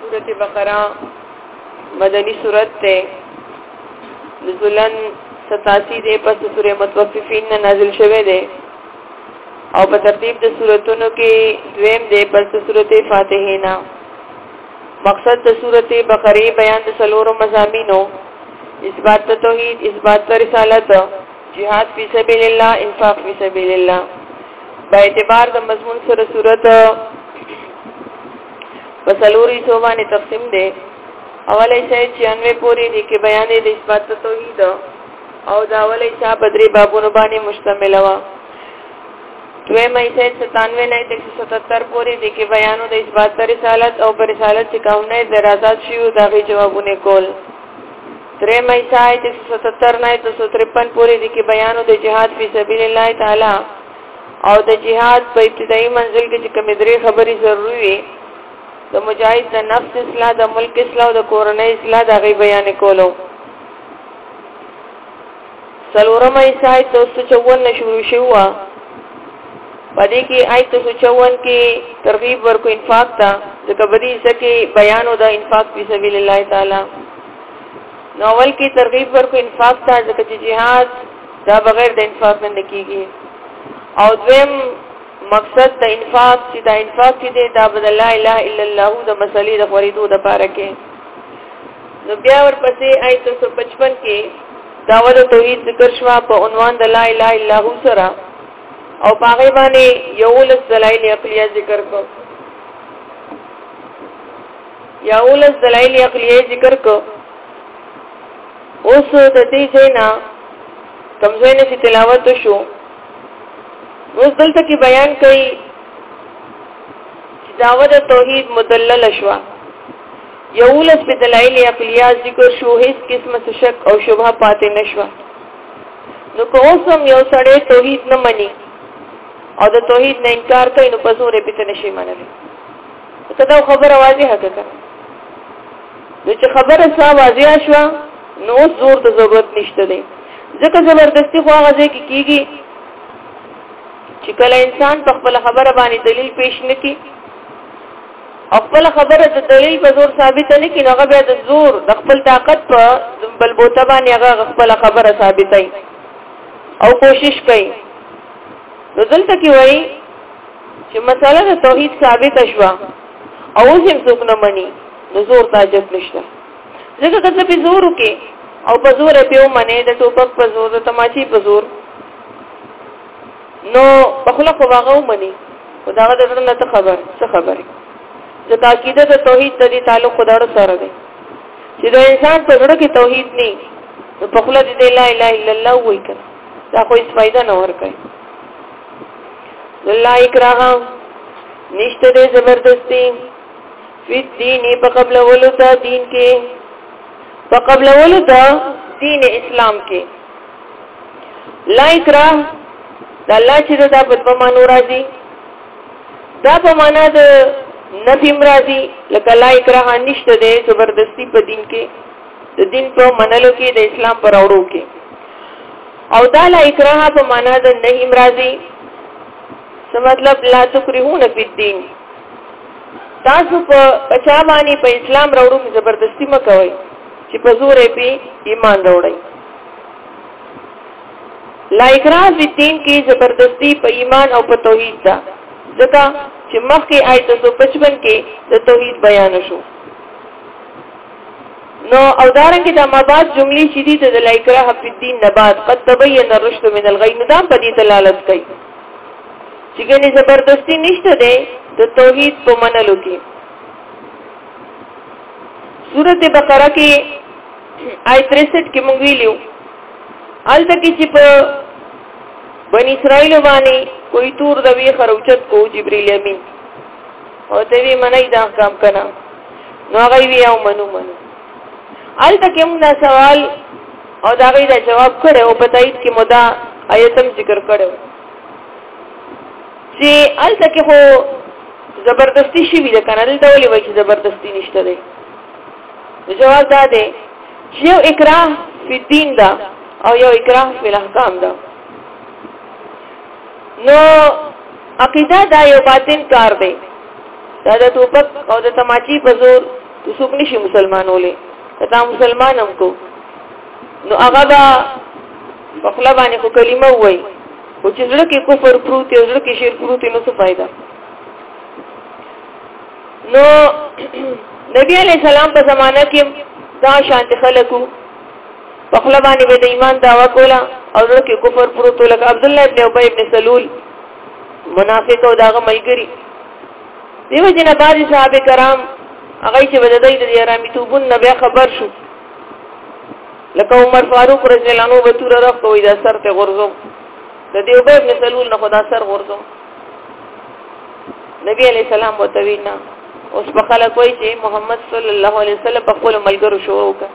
سورت بقره مدنی سورت ته نزولا 87 دی پس سورې متوففین نه نازل شوه دی او په ترتیب د سوراتونو کې دویم دی پس سورت فاتحه نه مقصد د سورت بقره بیان د سلورو مزامینو اثبات توحید اثبات رسالت جهاد فی سبیل الله انفاق فی سبیل الله په اعتبار د مضمون سره صورت په سلوري سو باندې تقسیم دی اول ایسه 96 پوری دی کې بیان دی د اثبات توحید او دا اول ایسه بدری بابونو باندې مشتمل و دوی مې سه 97 نه 177 پوری دی کې بیانو د اثبات رسالت او پر رسالت چې کوم نه درازات شیو دا غي جوابونه کول درې مې ځای چې 77 نه 253 پورې د کې بیانو د جهاد په سبیل الله تعالی او د جهاد په ابتدایي منزل کې چې کومې درې خبرې ضروري وي د مجاهد د نفس اصلاح د ملک اصلاح او د کورنۍ اصلاح د غي بیان کولو سلورم ایسای 254 نه شروع شوه پدې کې آیت 254 کې ترغیب ورکو انفاق ته د کبدی سکه بیان او د انفاق په سبیل الله تعالی نو اول کې ترغیب ورکو انفاق ته ځکه چې jihad دا بغیر د انفاق نه کیږي او دویم مقصد د انفاق چې دا انفاق چې دی دا بد لا اله الا الله د مسلې د خریدو د پاره کې نو بیا ورپسې آیت 155 کې داول توحید ذکر شوا په عنوان د لا اله الا هو سره او پاغه باندې یو لس دلایل عقلیه ذکر کو یاولس دلایل عقلیه ذکر کو اوس د دې ځینا کمزوی نه چې تلاوت شو اوس دلته کې بیان کړي چې داوود توحید مدلل شوا یولس په دلایل عقلیه ذکر شو هیڅ قسمه شک او شبهه پاتې نشوه نو که اوس هم یو سړی توحید نه مني او د توحید نه انکار کوي نو په زور یې پته نشي منلی ته دا خبره واضحه کړه نو چې خبره سا واضحه شو نو زور ته ضرورت نشته دی ځکه زبردستی خو هغه ځای کې کیږي چې کله انسان په خپل خبره باندې دلیل پیش نکړي او خپل خبره د دلیل په زور ثابت نه کړي هغه بیا د زور د خپل طاقت په بل بوته باندې هغه خپل خبره ثابتای او کوشش کوي نو دلته کې وایي چې مسله د توحید ثابت شوه او اوس هم څوک نه مني نو زور تاجب نشته ځکه کله په زور کې او په زور په ومنه د ټوپک په زور د تماچی په زور نو په خله خو هغه ومني او دا د ټول نه خبر څه خبره د تاکید د توحید د دې تعلق خدای سره سره دی چې د انسان په زړه کې توحید نه نو په خله دې لا اله الا الله وایي دا خو هیڅ فائدہ نه ورکړي لا اکراها نشته ده زبردستی فی دینی په قبل اولو دا دین کې په قبل اولو دا دین اسلام کې لا اکراه دا لا چې دا په دوه مانو راځي دا په معنا د نفی مرادی لکه لا اکراه نشته ده زبردستی په دین کې د دین په منلو کې د اسلام پر اورو کې او دا لا اکراه په معنا د نهي مرادي څه مطلب لا تکرهون فی الدین تاسو په پچا باندې په اسلام راوړو کې زبردستی مکوئ چې په زور په ایمان راوړئ لا اکراه فی الدین کې زبردستی په ایمان او په توحید ده ځکه چې مخکې آیت 255 کې د توحید بیان شو نو او دارنګه د مباد جملې چې دي د لایکره په دین نباد قد تبین الرشد من الغی نو دا په دې دلالت کوي چې ګنې زبردستی نشته ده د توحید په منلو کې سورته بقره کې آیت 63 کې مونږ ویلو الته کې چې په بن اسرائیل باندې کوئی تور د وی خروچت کو جبرئیل امین او ته وی منای دا کام کنا نو هغه وی او منو منو الته کوم دا سوال او دا غي دا جواب کړو او په تایید کې مدا آیتم ذکر کړو چې الته کې هو زبردستی شي وی کنه دلته ولې وایي چې زبردستی نشته دی جواب دا دی چې یو اکراه فی دین دا او یو اکراه فی الاحکام دا نو عقیده دا یو باطن کار دی دا د توپک او د تماچی په زور څوک نشي مسلمانولې کدا مسلمان هم کو نو هغه با په خپل باندې خو کلمه وای او چې زړه کې کفر پروت او زړه کې شرک پروت نو څه فائدہ نو نبی علی السلام په زمانہ کې دا شانت خلکو په خپل باندې د ایمان داوا کوله او زړه کې کفر پروت لکه عبد الله ابن ابي ابن سلول منافق او داغه ملګری دیو جن بعد صحابه کرام هغه چې بددای د یارامي توبون نه بیا خبر شو لکه عمر فاروق رضی الله عنه بتور رخ کوي دا سر ته غرزو د دیو به ابن سلول نه خدا سر غرزو نبی علی السلام وتوینا اوس په خلک وای چې محمد صلی الله علیه وسلم په خپل ملګرو شو وکړ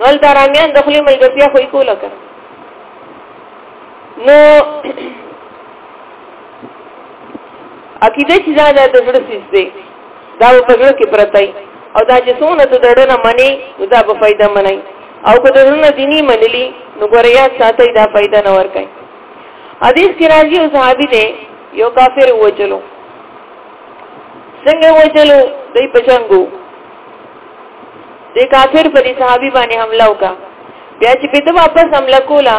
نو درامیان د خپل ملګرتیا خو یې کوله کړ نو عقیده چې دا د زړه سیس دی دا په زړه کې پرتای او دا چې څونه ته دړنه منی نو دا به فائدہ منای او که دړنه دینی منلی نو ګوریا ساتي دا فائدہ نه ورکای حدیث کې راځي او صحابي دی یو کافر و چلو څنګه و چلو دای پچنګو د کافر پر صحابي باندې حمله وکا بیا چې په دې واپس حمله کولا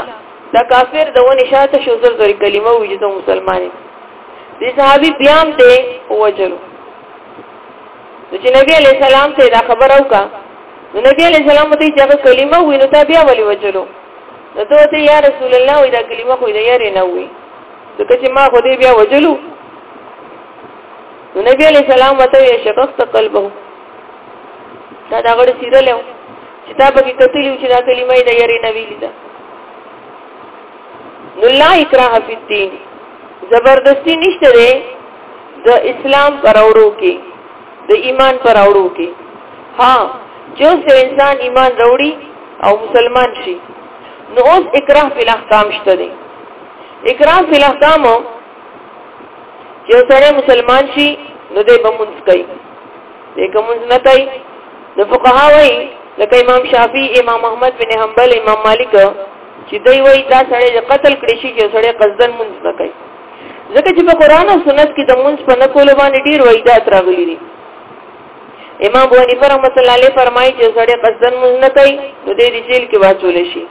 دا کافر د ونی شاته شو زر زر کلمه وی چې مسلمانې دي صحابي بیا هم دی وجلو چې نبی علی السلام ته دا خبر او کا نو نبی علی السلام ته چې هغه کلمه وی نو تا بیا ولې وجلو نو ته ته یا رسول الله وی دا کلمه خو دې یې نه وی ځکه چې ما خو دې بیا وجلو نو نبی علی السلام ته یې شققت قلبه دا دا غړي سیره له چې تا پکې کتلی چې دا کلمه یې د یری نه ویلې ده نو لا اکراه فی الدین زبردستی نشته ده د اسلام پر اورو کې د ایمان پر اورو کې ها جو سه انسان ایمان وروړي او مسلمان شي نو اوس اکراه فی الاحکام شته ده اکراه فی الاحکام یو سره مسلمان شي نو دې بمونځ کوي دې کوم نه کوي د فقها وایي لکه امام شافعي امام احمد بن حنبل امام مالک چې دوی وایي دا سړی د قتل کړي شي چې سړی قصدن مونږ نه کوي ځکه چې په قران او سنت کې د مونږ په نقول باندې ډیر وایدات راغلي دي امام ابو حنیفه رحمۃ اللہ علیہ فرمایي چې سړی قصدن مونږ نه کوي نو دې د جیل کې واچول شي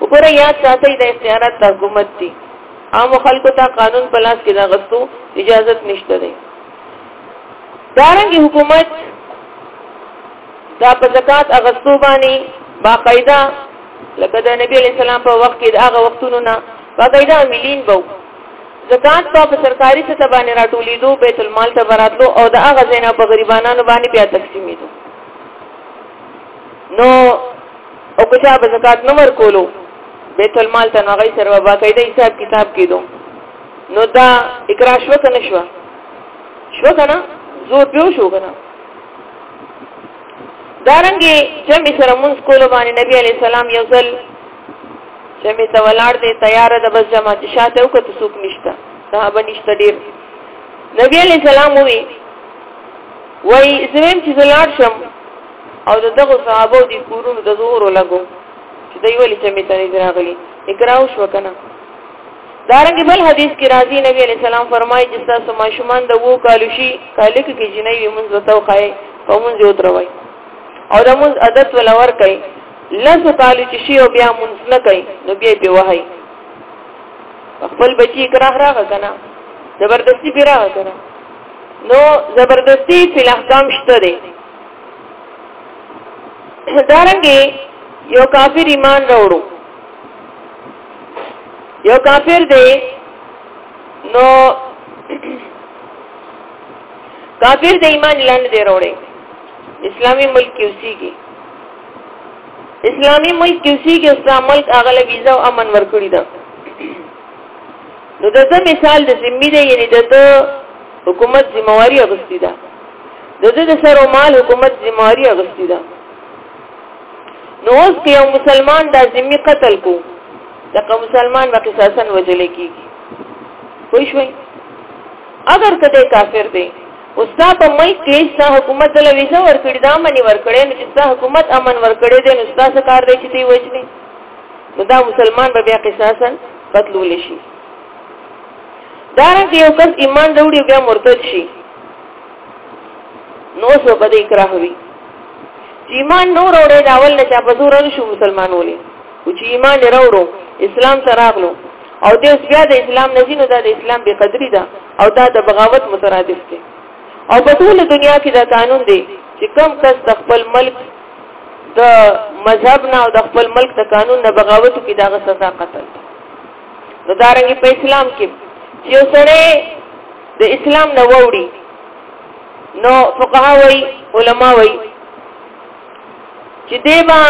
وګوره یاد ساتئ د اختیارات د حکومت دي عام خلکو ته قانون پلاس کې دا غستو اجازت نشته دی دارنګ حکومت دا په زکات اغستو باندې باقاعده لکه د نبی علی سلام په وخت کې هغه وختونو نه باقاعده ملین بو زکات په سرکاري سطح باندې راټولیدو بیت المال ته براتلو او دا هغه زینا په غریبانو باندې بیا تقسیمیدو نو او که چا به زکات نه ورکولو بیت المال ته هغه سره باقاعده حساب کتاب کیدو نو دا اقرا شو کنه شو شو کنه زور پیو شو کنه دارنګي جمع سره مونږ کول باندې نبی عليه السلام یو ځل جمع ته ولاړ دی تیار ده بس جمع شاته او کته سوق نشته صحابه نشته ډیر نبی عليه السلام وی وای زمیم چې زلار شم او دغه صحابه دي کورونو د زور لګو چې دوی ولې چې می تنه راغلي اقرا شو کنه دارنګ بل حدیث کې راځي نبی علی سلام فرمایي چې تاسو ماشومان د وو کالو شي کالک کې جنې وي مونږ وتاو خای په مونږ یو دروي او د مونږ عادت ولور کوي لس کالو چې شي او بیا مونږ نه کوي نو بیا په وهاي خپل بچی کراه راغ کنه زبردستی پیرا کنه نو زبردستی فی الاحکام شته دی دارنګي یو کافر ایمان راوړو یو کافر دی نو کافر د ایمان لاندې دی وروړي اسلامي ملک کې اوسېږي اسلامي ملک کې اوسېږي او اسلام ملک هغه له ویزا او امن ورکړي دا نو د څه مثال د ذمہ دی یعنی د حکومت ذمہ واری اغستی ده د دې سره مال حکومت ذمہ واری اغستی ده نو اوس که یو مسلمان د ذمي قتل کو دغه مسلمان به قصاصا وجل کیږي وای شوي اگر کده کافر دی اوس دا په مې کې ستا حکومت له ویزه ورکړی دا منی ورکړی نو چې ستا حکومت امن ورکړی دی نو ستا څه کار دی چې دی وجني نو دا مسلمان به بیا قصاصا قتلول شي دا رنګ یو کس ایمان وروړي بیا مرتد شي نو سو بده اکراه وی چې ایمان نور اورې دا ول چې په زور نه شو مسلمان ولې او چې ایمان راوړو اسلام ته راغلو او دې بیا د اسلام نه زینو دا د اسلام به قدرې ده او دا د بغاوت مترادف دی او په ټول دنیا کې دا قانون دی چې کم کس د خپل ملک د مذهب نه او د خپل ملک د قانون نه بغاوت کې دا سزا قتل ده نو دارنګ په اسلام کې چې یو سره د اسلام نه ووري نو فقها وای علما وای چې دیبا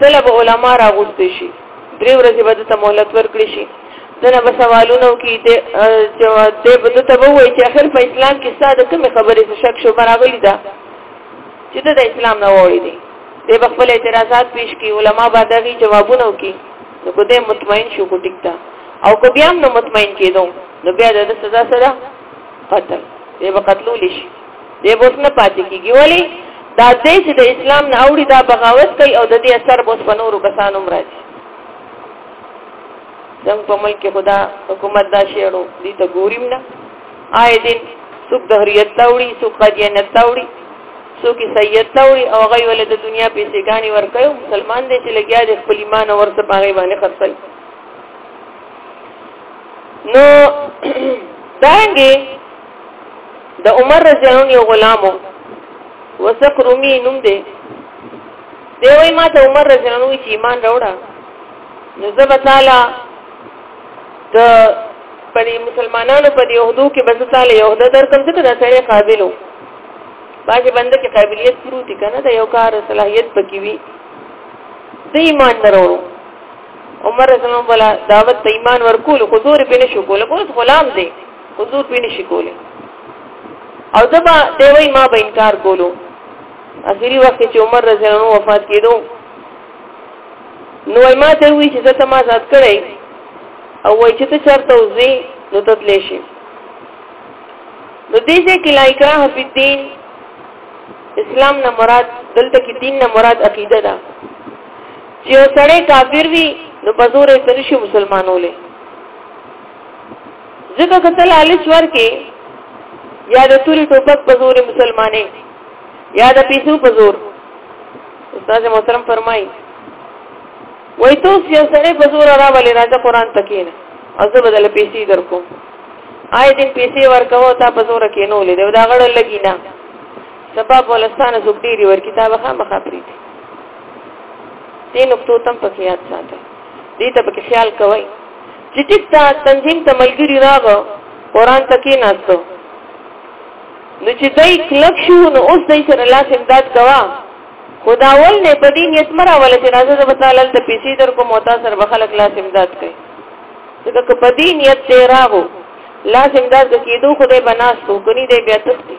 طلب علما راغوست شي درې ورځې به ته مهلت ورکړي شي دنه به سوالونه وکي د جواب دې په دته وای چې اخر په اسلام کې ساده کوم خبرې څه شک شو براغلی ده چې د اسلام نه وای دي د خپل اعتراضات پیش کی علما به دغه جوابونه وکي نو کو دې مطمئن شو کو ټیک تا او کو بیا نو مطمئن کېدو نو بیا د سزا سره قتل دې به قتلول شي دې بوس نه پاتې کیږي ولی دا دې چې د اسلام نه اوړي دا بغاوت کوي او د دې اثر بوس په نورو کسانو مرادي زم په ملک خدا حکومت دا شیړو دې ته ګوریم نه آی دین څوک دهریت تاوړي څوک قدیانیت تاوړي څوک عیسایت تاوړي او غي ول د دنیا پیسې غاني ورکوي مسلمان دی چې لګیا د خپل ایمان ورته پاغي باندې خرڅي نو دانګي د عمر رضی الله عنه غلامو وسق رومي نوم دی دی وای ما ته عمر رضی الله عنه چې ایمان راوړا نو زه به تعالی د په دې مسلمانانو په دې عہدو کې بس تعالی یو عہده درکم ځکه دا سړی قابلو باجه بنده کې قابلیت پروت کنه دا یو کار صلاحیت پکې وي د ایمان درورو عمر رسول الله ولا دعوت ته ایمان ورکول حضور په نشو کول کوس غلام دی حضور په نشي کول او دبا دی وای ما به انکار کولو اخیری وخت چې عمر رسول الله وفات کیدو نو وای ما ته وی چې زه ته ما ذات کړی او وای چې ته چرته وزي نو ته تلې شي نو دې چې کلا اکراه فی الدین اسلام نه مراد دلته کې دین نه مراد عقیده ده چې یو سړی کافر وي نو په زور یې ترشي مسلمانولې ځکه کته لالچ ورکې یا د توري ټوپک په زور مسلمانې یا د پیسو په زور استاد محترم فرمایي وای ته اوس یو سړی په زور راولې راځه قران ته کېنه او زه بدل پیسې درکوم آی دې پیسې ورکوه تا په زور کې نو لیدو دا غړل لګی نه سبا بولستانه زوګ ډیری ور کتابه خامخا پریت دې نقطو تم پکې یاد ساته دې ته پکې خیال کوی چې ټیک تا تنظیم ته ملګری راغو قران ته کې ناستو نو چې دای کلک شو نو اوس دای سره لاس امداد کوا خدا ول نه په دې نیت مرا ول چې راځه د بتالل ته پیسې در کوم او تاسو سره بخلک لاس امداد کوي ځکه په دې نیت دی راغو لاس امداد کېدو خدای بناستو کني دې بیا تختی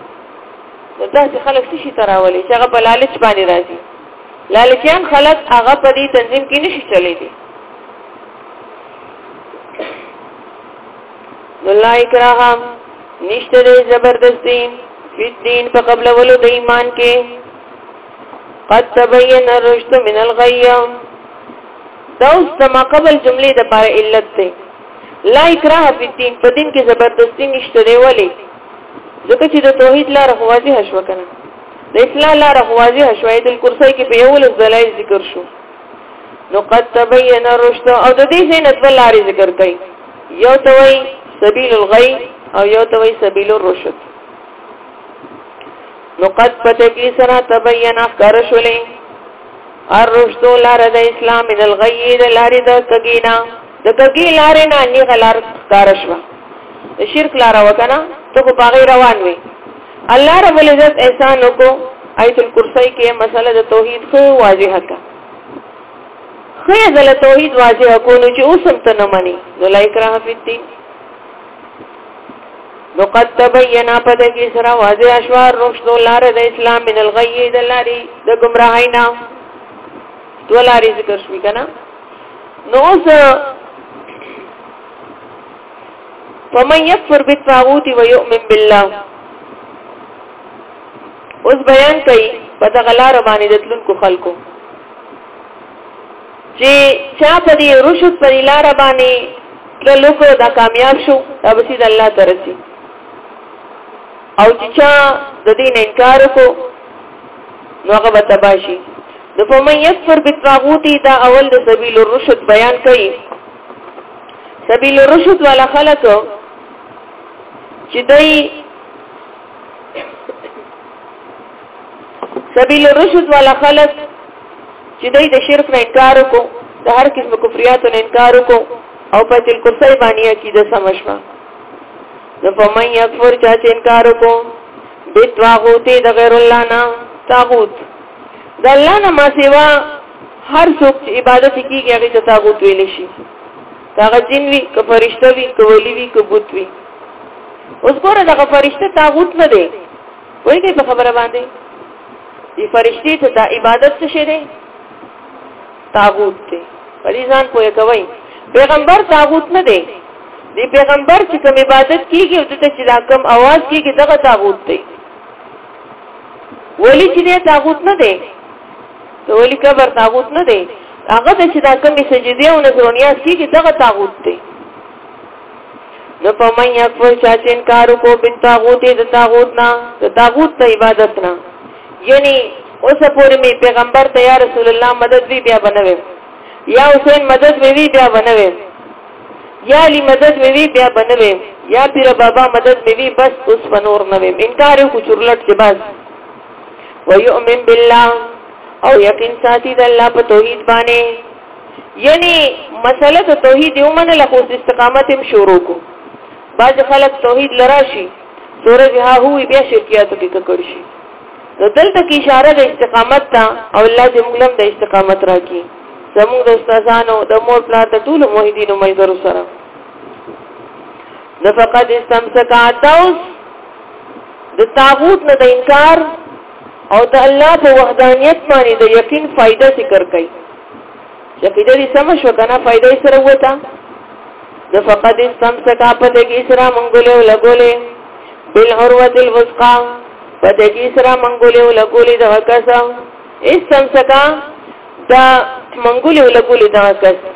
نو داسې خلک څه شي تراولي چې هغه په لالچ باندې راځي لالچیان خلک هغه په دې تنظیم کې نشي چلی دي نو لایک راغم نشته دی زبردستی فی الدین په قبل ولو د ایمان کې قد تبین الرشد من الغی دا اوس ما قبل جملې د پاره علت دی لا اکراه فی الدین په دین کې زبردستی نشته دی ولی ځکه چې د توحید لار واضح شو کنه د اسلام لار واضح شو د کرسی کې په یو لږ دلایل ذکر شو نو قد تبین الرشد او د دې څخه نتو لارې ذکر کړي یو ته وای سبیل الغی او یو ته وای سبیل الرشد نو قد پته کی سره تبین افکار شولې الرشد لار د اسلام من الغی د لار د کګینا د کګی لار نه نی غلار کار شو شرک لار وکنه ته په باغی روان وي الله رب العزت احسان وکړو آیت الکرسی کې مسله د توحید خو واضحه کړه خو یې ځله توحید واضح کولو چې اوس هم ته نه مني نو لا اکراه فی الدین نو قد تبینا پد کی سرا واضح اشوار رشد لار د اسلام من الغی د لاری د گمراهی نه دوه لارې ذکر شوې کنه نو اوس فمن يكفر بالطاغوت ويؤمن بالله اوس بیان کوي په دغه لار باندې د تلونکو خلکو چې چا په دې رشد پر لار باندې تللو کو دا کامیاب شو دا به سید الله ترسي او چې چا د دین انکار کو نو هغه به تباشي د فمن یکفر بالطاغوت دا اول د سبیل الرشد بیان کړي سبیل الرشد والا خلک چې دای سبیل الرشد والا خلق چې دوی د شرک نه انکار وکړو د هر قسم کفریاتو نه انکار وکړو او په تل کرسی باندې عقیده سمشوا نو په مې یکفر چا چې انکار وکړو د طاغوت د غیر الله نه طاغوت د الله نه ما سیوا هر څوک چې عبادت کیږي هغه ته طاغوت ویل شي داغه جن وی که فرشته وی که ولی وی که بوت وی اوس ګوره دغه فرشته تاغوت نه دی وایي په خبره باندې دی فرشتي ته د عبادت څه شي دی تاغوت دی په دې ځان پوهه کوي پیغمبر تاغوت نه دی دی پیغمبر چې کوم عبادت کیږي او دته چې دا کوم आवाज کیږي دغه تاغوت دی ولی چې دی تاغوت نه دی ته ولی کبر تاغوت نه دی هغه د چې دا کمی سجدی او نظر نیاز کیږي دغه تاغوت دی نو په مې یکفر چا چې انکار کو بن تاغوت د تاغوت نه د تاغوت ته عبادت نه یعنی اوس پورې می پیغمبر ته یا رسول الله مدد وی بیا بنوي یا حسین مدد وی بیا بنوي یا علی مدد وی بیا بنوي یا پیر بابا مدد وی بس اوس فنور نه وي انکار کو چورلټ چې بس ويؤمن بالله او یقین ساتي د الله په توحید باندې یعنی مسله د توحید یو منل خو استقامت هم شروع کو بعض خلک توحید لراشي سورج ها هو بیا شرکیات کې ککړ شي نو دلته کې اشاره د استقامت ته او الله دې موږ د استقامت راکړي زموږ د استادانو د مور پلار د ټول موحدینو ملګرو سره نفقد استمسک عتاوس د تاغوت نه د انکار او د الله په وحدانیت باندې د یقین فائدہ ذکر کړي چې قیده دې سم شو کنه فائدہ یې سره وته د فقد استمسک په دې کې سره منګولې لګولې بل عروه الوثقا په دې کې سره منګولې لګولې د وکاسا استمسک دا منګولې لګولې د وکاسا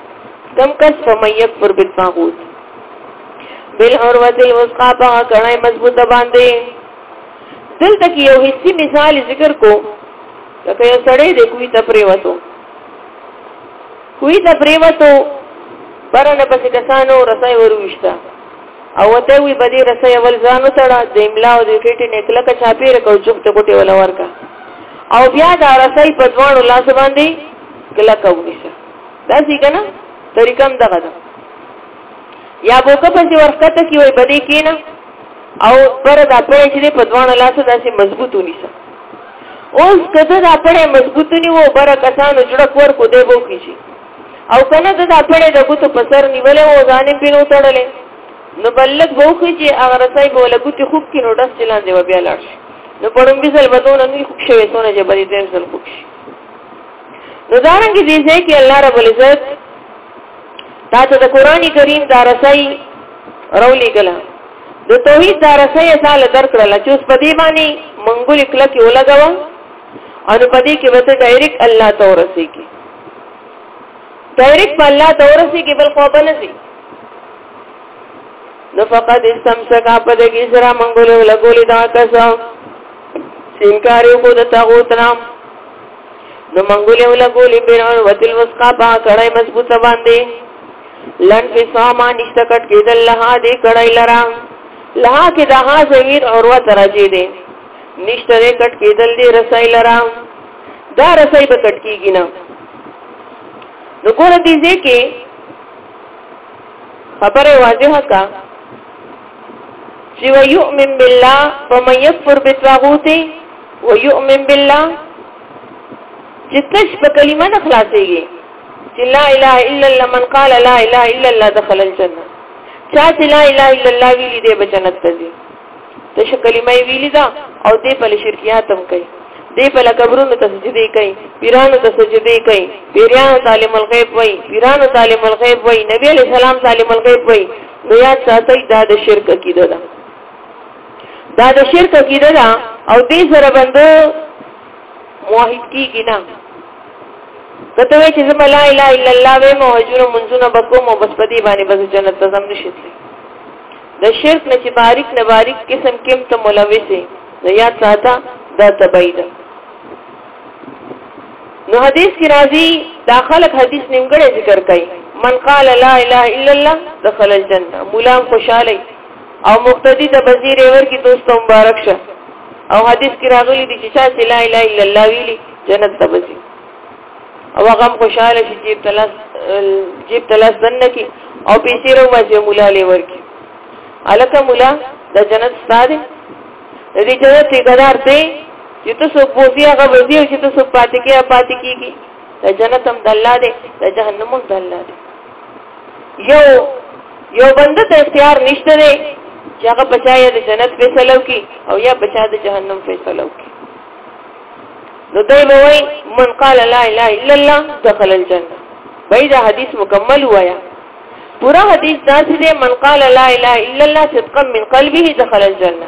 کم کس فمیک پر بالطاغوت بل عروه الوثقا په کړه مضبوطه باندې دلته کې یو حسی مثال ذکر کو لکه یو سړی د کوی ته پریوتو کوی ته پریوتو برنه پسې کسانو رسای ورويشتا او ته وی بدی رسای ول ځانو تړه د املا او د ټټې نکله کا چاپیر کو چوک ته کوټه ولا ورکا او بیا دا رسای په دوانو لاس باندې کله کوونیسه دا څنګه نه طریقم دغه ده یا بوکه پسې ورکته کی وای بدی کینا او پر دا پړې چې په دوه لاسو داسې مضبوط ونیسه اوس کده دا پړې مضبوط نیو بر کسانو جوړ کور کو دی وو کیږي او کنه دا پړې د ګوتو په سر نیولې و ځانې پینو تړلې نو بلک وو کیږي هغه رسای بوله ګوتې خوب کې نو داس چلان دی بیا لاړ شي نو پړم به سل بدون نه خوب شوي سونه چې بری دې سل خوب شي نو دا رنګ دې چې الله رب العزت تا ته د قران کریم دا رسای رولې کله د توحید دا رسای سال درکړل چې اوس په دې باندې منګول کله کې ولګاو او په دې کې وته ډایرک الله ته ورسېږي ډایرک په الله ته ورسېږي بل خو به نه سي نو فقط استمسکا په دې کې سره منګول ولګولې دا کسو سینکاري کو د تاغوت نام نو منګولې ولا ګولې بیرون وتل وسقا پا کړای مضبوطه باندې لن فی ساما نشته کټ کېدل له دې کړای لرا له کې د ها زمير اوروه ترجی دي نشته دې کټ کېدل دې رسای لرا دا رسای به کټ کېږي نه نو ګور دې ځکه خبره واضحه کا چې ويؤمن بالله ومن يكفر بالطاغوت ويؤمن بالله چې تش په کلمه نه خلاصيږي چې لا اله الا الله من قال لا اله الا الله دخل الجنه چا چې لا اله الا الله ویلي دی به جنت ته ځي تش کلمه ویلي دا او دې په شرکیات هم کوي دې په قبرونو ته سجدي کوي پیرانو ته سجدي کوي پیرانو تعلیم الغیب وای پیرانو تعلیم الغیب وای نبی علی سلام تعلیم الغیب وای نو یاد ساتي دا د شرک کیده ده دا د شرک عقیده ده او دې سره بندو موحد کیږي نه کته وی چې زما لا اله الا الله و مو حجر منزونه بکوم او بس پدی باندې بس جنت ته زم نشتلی د شرک نه چې باریک نه باریک قسم کم ته ملوثه نو یاد ساته دا تبعی ده نو حدیث کی راضی دا خلق حدیث نیمګړی ذکر کوي من قال لا اله الا الله دخل الجنه مولا خوشاله او مقتدی ته وزیر ور کی دوست مبارک شه او حدیث کې راغلی دی چې چا چې لا اله الا الله ویلي جنت ته وځي او هغه خوشاله شي جیب تلاس جیب تلاس دنه کی او پیسې رو وځي مولا لور کی الکه مولا د جنت ستاره د دې جنت ټیکدار دی چې تاسو بوزي هغه وځي چې تاسو پاتې کې پاتې کیږي د جنت هم د الله دی د جهنم هم د الله دی یو یو بنده ته اختیار نشته دی چې هغه بچا یا د جنت فیصلو کی او یا بچا د جهنم فیصلو کی نو دوی وای من قال لا اله الا الله دخل الجنه بيدا حدیث مکمل وایا پورا حدیث داسې دی من قال لا اله الا الله صدقا من قلبه دخل الجنه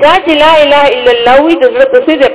چا چې لا اله الا الله وي د زړه په صدق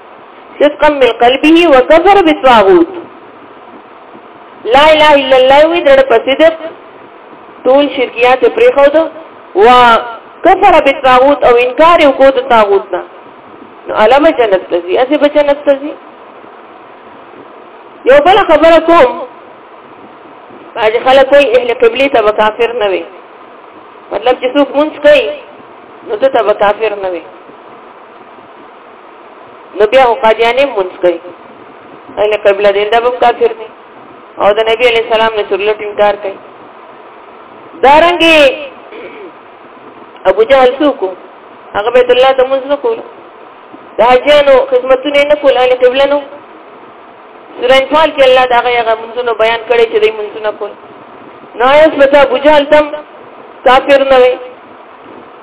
صدقا من قلبه وكفر بالطاغوت لا اله الا الله وی دړ په صدق ټول شرکیات پرې خو دو وا کفر بالطاغوت او انکار وکړ د طاغوت نه نو علامه جنت تزي اسه به جنت تزي یو بل خبره کوم باج خلک کوئی اهل قبلي ته کافر نه وي مطلب چې څوک مونږ کوي نو ته ته کافر نه وي نو بیا هو قادیانه مونږ کوي اله قبله دې دا هم کافر دي او د نبی علی السلام نه چورلټ انکار کوي دارنګي ابو جهل څوک هغه بیت الله ته مونږ نه کول د حجانو خدمتونه نه کول اله قبله نو سورہ انفال کې الله دا هغه منځونو بیان کړي چې دې منځونه کول نو یې ستا بوجال تم کافر نه وي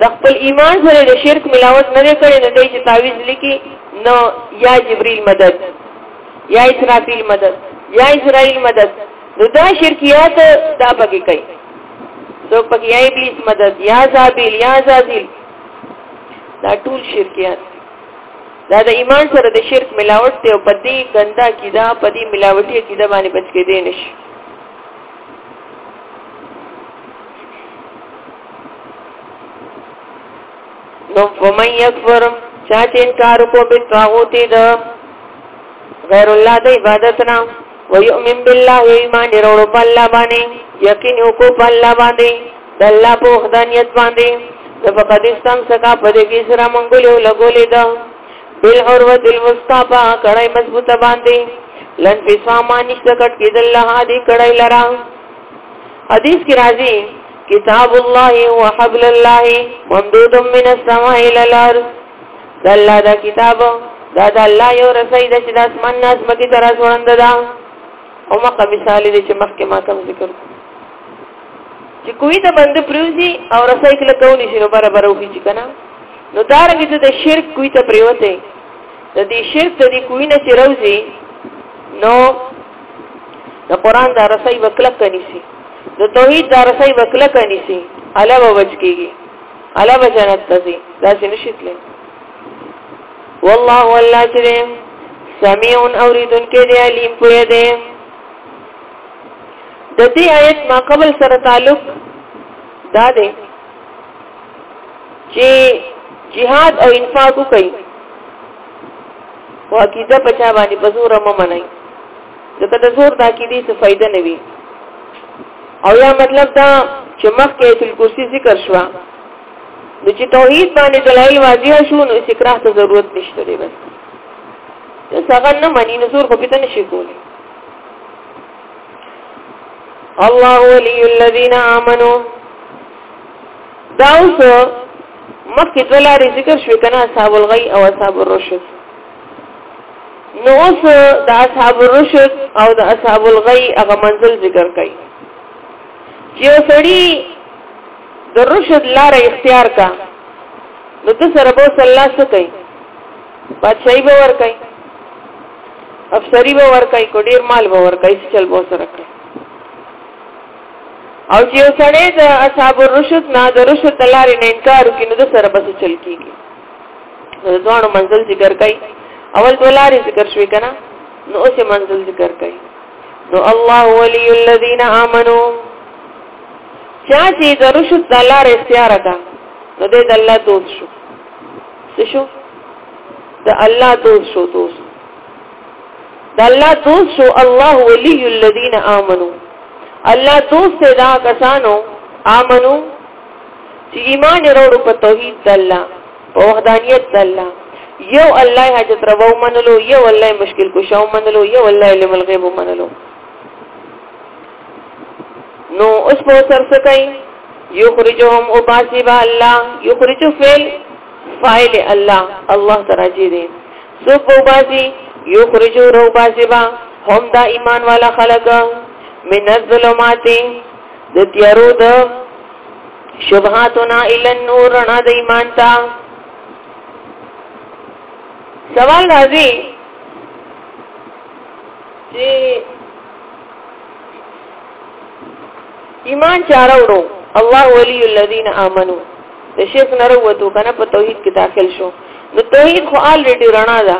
د خپل ایمان سره د شرک ملاوت نه کړي نه دی چې تعویز لیکي نو یا جبريل مدد یا اسرافیل مدد یا اسرائیل مدد نو دا شرکیات دا پکې کوي سو پکې یا ابلیس مدد یا زابیل یا زازیل دا ټول شرکیات دا د ایمان سره د شرک ملاوت ته او پدې ګندا کیدا پدې ملاوتي کیدا باندې بچ کې دي نشي نو فمن یکفر چا چې انکار کو به طاغوت د غیر الله د عبادت نه ويؤمن بالله ایمان ورو په الله باندې یقین وکړو په الله باندې د الله په وحدانیت باندې د فقد اسلام څخه په دې کې سره منګولو لګولې ده بل عروت المستفا کړای مضبوطه باندې لن فساما نشته کټ کې د الله دې کړای لرا حدیث کې راځي کتاب الله هو حبل الله ممدود من السماء الى الارض دا الله دا کتاب دا دا الله یو رسای دا چې د اسمان نه اسمکه تر ځوړند دا او مکه مثال دې چې مخکې ما کوم ذکر چې کوی ته بند پریوزی او رسای کله کولی شي نو برابر وږي چې کنه نو دا رنګ چې د شرک کوی ته پریوته د دې شرک د دې کوی نه چې روزي نو د قران دا رسي وکړه کني سي د توحید دا رسي وکړه کني سي الا ووج کیږي الا وجنت تزي دا څه نشیتل والله والله چې سميع اوریدن کې دی علیم پوهه دی د دې آیت ما قبل سره تعلق دا دی چې jihad او infaq کوي او عقیده په چا باندې په زور مو منئ ځکه د زور د عقیدې څه فائدہ نه وي او یا مطلب دا چې مخکې ایت الکرسی ذکر شوه نو چې توحید باندې دلایل واضح شو نو استقرار ته ضرورت نشته دی بس ته څنګه نه مانی نو زور خو پته نشي کولی الله ولي الذين امنوا دا اوس مخکې دوه لارې ذکر شوې کنه اصحاب الغی او اصحاب الرشد نو اوس د اصحاب الرشد او د اصحاب الغی هغه منزل ذکر کړي چې سړی د رشد لار اختیار کا نو ته سره به صلی الله څه کوي بادشاہي به ور کوي افسری به ور کوي کو ډیر مال به ور کوي چې چل به سره کوي او چې یو سړی د اصحاب الرشد نه د رشد د لارې نه انکار وکړي نو د سره بس چل کیږي نو د دوانو منزل ذکر کوي اول دولارې ذکر شوي کنه نو اوسه منزل ذکر کوي نو الله ولي الذين امنوا چا چې د رشد د لارې اختیار کړه نو د الله دوست شو څه شو د الله دوست شو دوست د الله دوست شو الله ولی الذین آمنو الله دوست دا کسانو آمنو چې ایمان وروړو په توحید د الله په وحدانیت د الله یو الله حاجت روا منلو یو الله مشکل کشا منلو یو الله علم الغیب منلو نو اوس په سر څه کوي یخرجهم اباسبا الله یخرج فعل فاعل الله الله تراجی دی سوک بوبازی یخرجو روبازی با هم دا ایمان والا خلق من الظلمات د تیارو د شبهاتنا الا النور رڼا د ایمان تا سوال راځي چې ایمان چاره ورو الله ولی الذین آمنو د شرک نه وروته کنه په توحید کې داخل شو نو توحید خو الریډي رڼا ده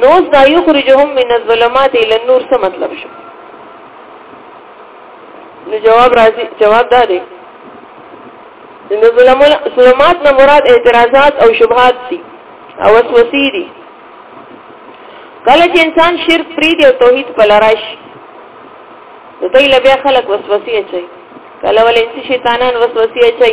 نو اوس دا یخرجهم من الظلمات الى النور څه مطلب شو نو جواب راځي جواب دا دی نو ظلمات نه مراد اعتراضات او شبهات دي او وسوسې دي کله چې انسان شرک پری دی او توحید په لراش نو دوی لبیا خلک وسوسې اچي کله ولې شیطانان وسوسې اچي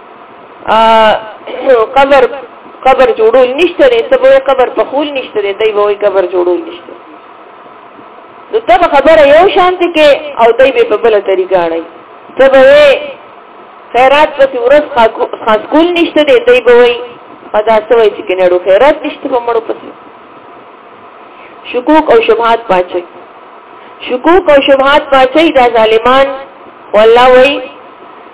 قبر قبر جوړول نشته دی ته به قبر په خول نشته دی دی به قبر جوړول نشته نو ته خبره یو شانتی کې او دی به په بل طریقه اړای ته به خیرات په ورځ خاص کول نشته دی دی به وای پدا سوي چې کنيړو خیرات نشته په مړو پسې شکوک او شبهات پاتې شکوک او شبهات پاتې دا ظالمان والله وای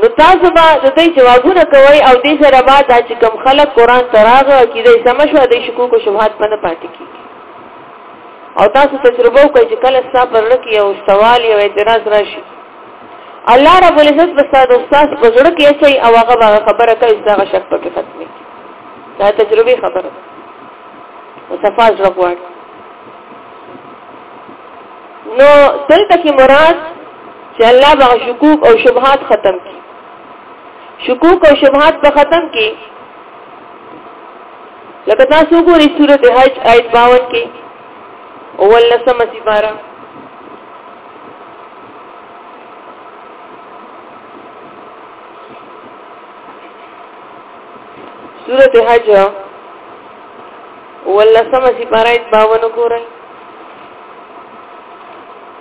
نو تاسو به د دوی جوابونه کوئ او دې سره به دا چې کوم خلک قرآن ته راغی عقیده یې سمه شوه د شکوک او شبهات به نه پاتې کېږي او تاسو تجربه وکړئ چې کله ستا پر زړه کې یو سوال یو اعتراض راشي الله رب العزت به ستا د استاد په زړه کې اچوي او هغه به خبره کوي چې هغه شک پکې ختمي دا تجربه خبره ده او صفا زړه غواړي نو دلته کې مراد چې الله به شکوک او شبهات ختم کړي شکوک او شبهات به ختم کړي لکه تاسو ګورئ سورته حج آیت 52 کې اول لسمه سپاره سورت حج واللسم سپارائیت باون گورن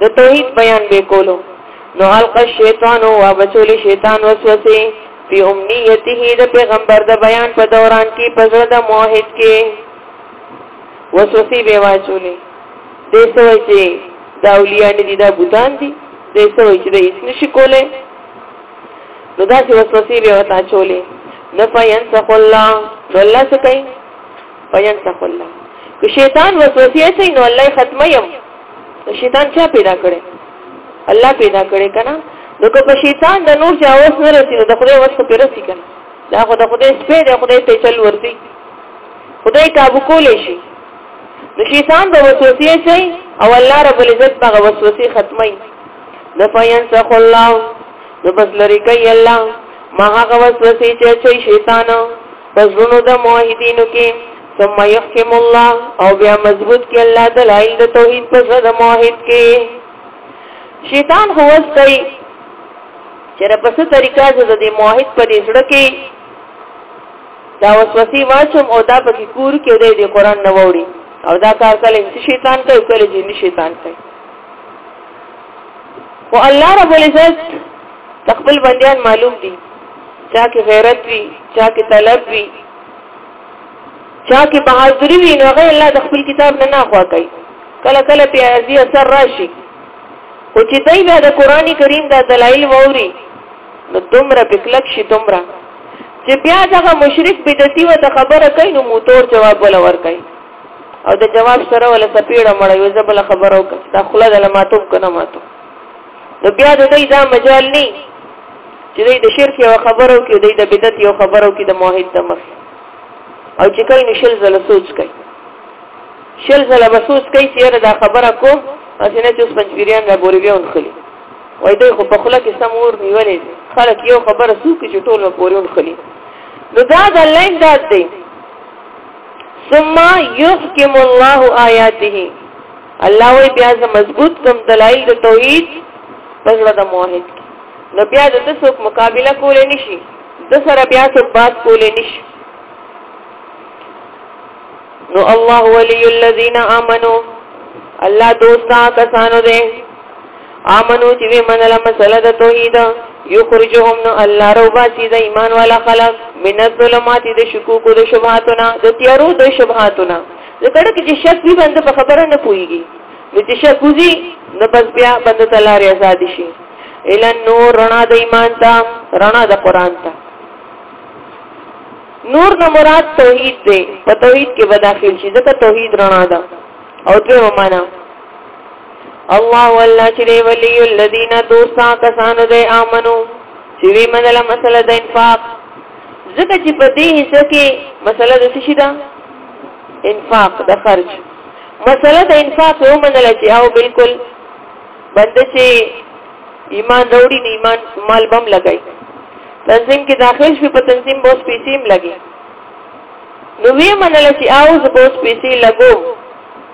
د توحید بیان به کولو نو الق الشیطان او بچول شیطان وسوسه په امنیته د پیغمبر د بیان په دوران کې پزړه د موحد کې وسوسه به واچولې د سوي چې د اولیاء دي د بوتان دي د سوي چې د هیڅ نشي کوله نو دا چې وسوسه به وتا چولې نفینسخ الله نو الله څه کوي وینسخ الله که شیطان وسوسې اچي نو الله ختمه يم شیطان چا پیدا کړي الله پیدا کړي کنه نو که په شیطان د نور چا وس نه رسي نو د خدای وس په رسي کنه دا خو د خدای سپې د خدای ته چل ورتي خدای کابو کولې شي نو شیطان به وسوسې اچي او الله رب العزت هغه وسوسې ختمه يم د فینسخ الله نو بس لري کوي الله ما هغه وسوسې چې شیطان پزړونو د موحدینو کې ثم يحكم الله او بیا مضبوط کې الله دلایل د توحید په سره د موحد کې شیطان هو استای چې په څه طریقه چې د موحد په دې سره کې دا وسوسې واچم او دا پکې کور کې د قرآن نووړي او دا کار کله شیطان کوي کله جن شیطان کوي او الله رب العزت خپل بندیان معلوم دي چا کې غیرت وي چا کې طلب وي چا کې بهادری وي نو هغه الله د خپل کتاب نه نه خوا کوي کله کله په ازي اثر راشي او چې دای بیا د قران کریم د دلایل ووري نو دومره په کلک شي دومره چې بیا دغه مشرک بدعتي و ته خبره کوي نو موتور جواب ولا ور کوي او د جواب سره ولا سپیړه مړ یو زبل خبرو کا دا خلا د لماتوب کنه ماتو نو بیا د دې دا مجال نه چې دې د شرک یو خبرو کې دې د بدعت یو خبرو کې د موحد د مخ او چې کله نشل زله سوچ کوي شل زله بسوس کوي چې دا خبره کوم اسنه چې اوس پنځبيريان را بوري بیا ونخلي وای دوی خو په خله کې سم ور نیولې خلک یو خبره سو کې چې ټول پورې ونخلي نو دا د لاین داد دی ثم يحكم الله آياته الله وی بیا ز مضبوط کوم دلایل د توحید په زړه د موحد نو بیا د څوک مقابله کولای نشي د سره بیا څوک بات کولای نشي نو الله ولي الذين امنوا الله دوستا کسانو دې امنو چې وی منله مسله د توحید یخرجهم نو الله روبا چې د ایمان والا خلق من الظلمات د شکوک د شبهاتنا د تیارو د شبهاتنا ځکه چې شک وی باندې په خبره نه پويږي نو چې شک وزي نو بس بیا باندې تلاري آزاد شي اله نور رڼا د ایمان ته رڼا د قران ته نور نه مراد توحید دی په توحید کې بداخل شي ځکه توحید رڼا ده او دوی معنا الله والله چې دی ولی الذین دوستا کسانو دی امنو چې وی منله مسله د انفاق ځکه چې په دې حصہ کې مسله د څه ده انفاق د خرج مسله د انفاق یو منله چې او بالکل بند چې ایمان وروړي د ایمان مال بم لګای تنظیم کې داخل شي په تنظیم بوس پیسې هم لګي نو وی منله چې او بوس پیسې لګو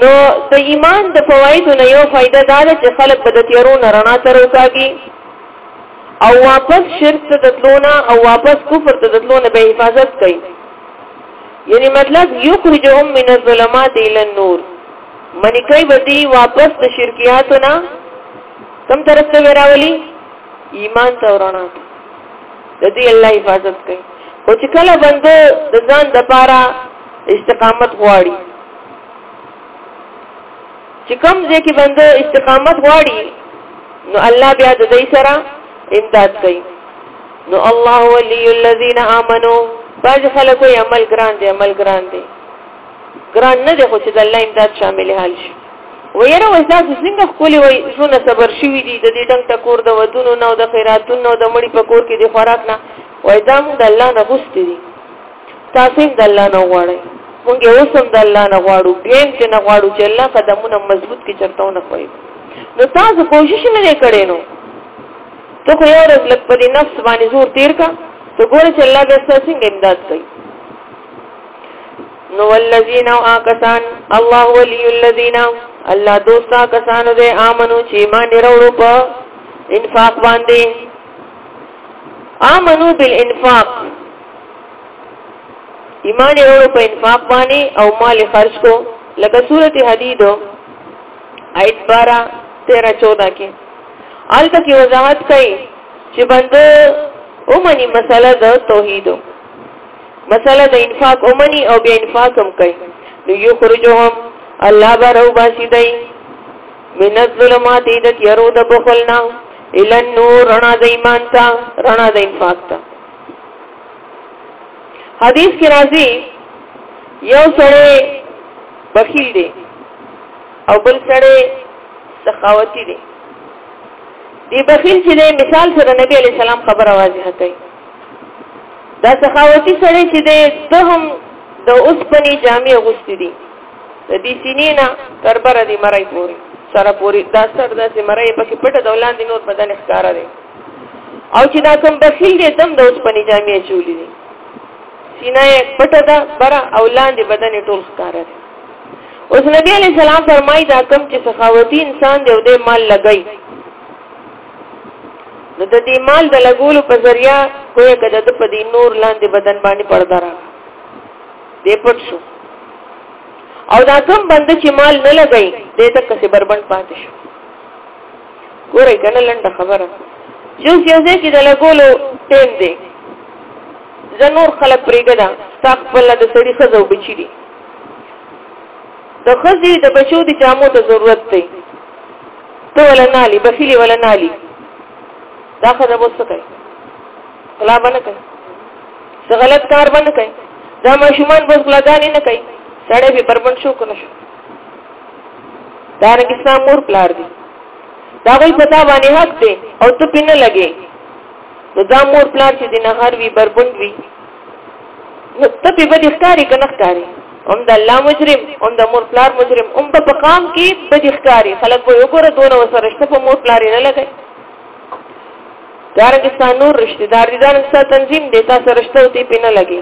نو د ایمان د فوایدو نه یو فائدہ دا ده چې خلک به د تیارو نه رڼا ته راوکاږي او واپس شرک ته دتلونه او واپس کفر ته دتلونه به حفاظت کوي یعنی مطلب یخرجهم من الظلمات الى النور منی کوي بدی واپس د شرکیاتو نه کم طرف ته وراولي ایمان ته ورانه د دې الله حفاظت کوي او چې کله بندو د ځان د پاره استقامت غواړي چې کوم ځای کې بنده استقامت غواړي نو الله بیا د دې سره امداد کوي نو الله ولي الذين امنوا باج خلکو یې عمل ګران دي عمل ګران دي ګران نه دي خو چې د الله امداد شامل حال شي ویره وساس څنګه خولي وای ژوند صبر شوی دي د دې ډنګ ټکور د ودونو نو د خیراتونو د مړي په کور کې د خوراک نه وای دا موږ د الله نه غوښتي دي تاسو هم د الله نه غواړئ مونږ یو سم د الله نه غواړو بیا هم چې نه غواړو چې الله قدمونه مضبوط کې چرته نه کوي نو تاسو کوشش نه کړئ نو ته خو یو ورځ لږ په دې نفس باندې زور تیر کا ته ګوره چې الله دې ستاسو څنګه امداد کوي نو والذین او آکسان الله ولی الذین الله دوستا کسانو دې امنو چې ما نه وروړو په انفاق باندې امنو بالانفاق ایمان یې په انفاق باندې او مال خرج کو لکه سورته حدید آیت 12 13 14 کې آلته کې وضاحت کړي چې بنده اومني مسله د توحید مسله د انفاق اومني او بیا انفاق هم کوي نو یو خرجهم الله برو باسي دی من الظلمات د تیرو د بخلنا الى النور رڼا د ایمان ته رڼا د انفاق ته حدیث کې راځي یو سره بخیل دی او بل سره سخاوتی دی دی بخیل چې دی مثال سره نبی علی سلام خبر واضح کوي دا سخاوتی سره چې دی د هم د اوسپنی جامع غوستي دي د دې سینینا تربر دي مرای پوری سره پوری دا سر داسې مرای پکې پټه دولان دي نور بدن ښکارا دي او چې دا کوم بخیل دی دم د اوسپنې جامې چولې دي سینه پټه ده بر او لاندې بدن ټول ښکار دی اوس نبی علی سلام فرمایي دا کوم چې سخاوتي انسان دی او د مال لګي نو د دې مال د لګولو په ذریعہ کوی کده د پدی نور لاندې بدن باندې پړدا را دې پټ شو او دا کوم بند چې مال نه لګي دې تک څه بربند پاتې شو ګورئ کنه لنډه خبره جوس یو ځای کې د لګولو ټیم دی زه نور خلک پرېږده ستا خپل د سړي ښځه او بچي دي د ښځې د بچو د جامو ته ضرورت دی ته ولا نالي بخیلې ولا نالي دا ښځه به څه کوي غلا به نه کوي څه غلط کار به نه کوي دا ماشومان بس غلاګانې نه کوي سړی به بربند شو که نه شو دا رنګ اسلام مور پلار دي دا غوي په تا باندې حق دي او ته پینه لګي نو دا مور پلار چې دینه هر وی بربند وی نو ته په بدی ښکاری کنه ښکاری هم د الله مجرم هم د مور پلار مجرم هم په قام کې بدی ښکاری خلک به وګوره دونه وسره شته په مور پلار نه لګي دارنګ ستانور رشتہ دار دي دارنګ ستاسو تنظیم دیتا سره رشتہ او تی پینه لګي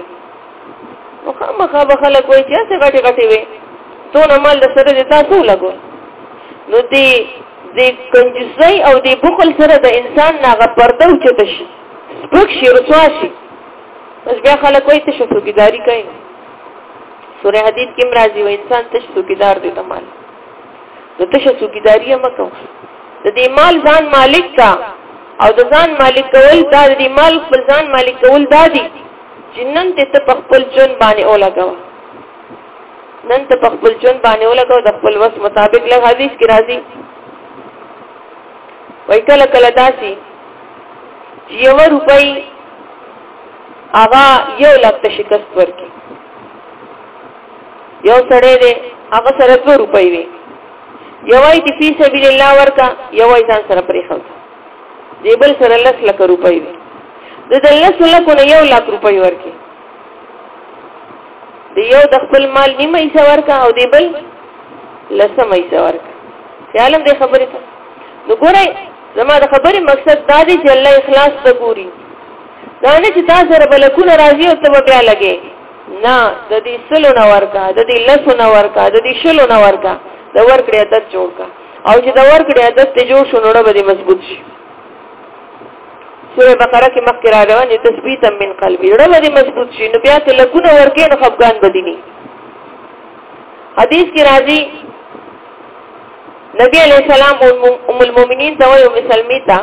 مخامخا به خلک وایي چې هسې غټې غټې وې څونه مال د سره د تاسو لګو نو دی د کنجوسۍ او د بخل سره د انسان ناغه پرده اوچته شي سپک شي رسوا شي بس بیا خلک وایي ته شوکیداری کوي سورې حدید کې مرাজি و انسان ته شوکیدار دی ته مال نو ته شوکیداری هم کوم د دې مال ځان مالک کا او د ځان مالک کول دا د مال پر ځان مالک کول دا دي چې نن دې ته په خپل ژوند باندې ولګوه نن ته په خپل ژوند باندې ولګوه د خپل وس مطابق له حدیث کې راځي وای کله کله داسي چې یو روپۍ هغه یو لک ته شکست ورکړي یو سړی دی هغه سره 2 روپۍ وي یوای دی فی سبیل الله ورکا یوای ځان سره پرې خلک دی بل سره لس لکه روپۍ وي د د لس لکو نه یو لک روپۍ ورکي د یو د خپل مال نیمه حصہ ورکا او دی بل لسمه حصہ ورکا خیالم دې خبرې ته نو ګورئ زما د خبرې مقصد دا دی چې الله اخلاص ته ګوري دا نه چې تاسو سره بلکونه راځي او ته بیا لګي نه د دې سلو نه ورکا د دې لسو نه ورکا د دې شلو نه ورکا د ورکړې عادت جوړ کا او چې دا ورکړې عادت ته جوړ شو نو به مضبوط شي سوره بقره کې مخکې را روان دي تثبیت من قلبي رب دې مضبوط شي نو بیا ته لګونه ورکې نو خفقان بدینی حدیث کې راځي نبی علیہ السلام ام المؤمنین ته وایو مسلمی ته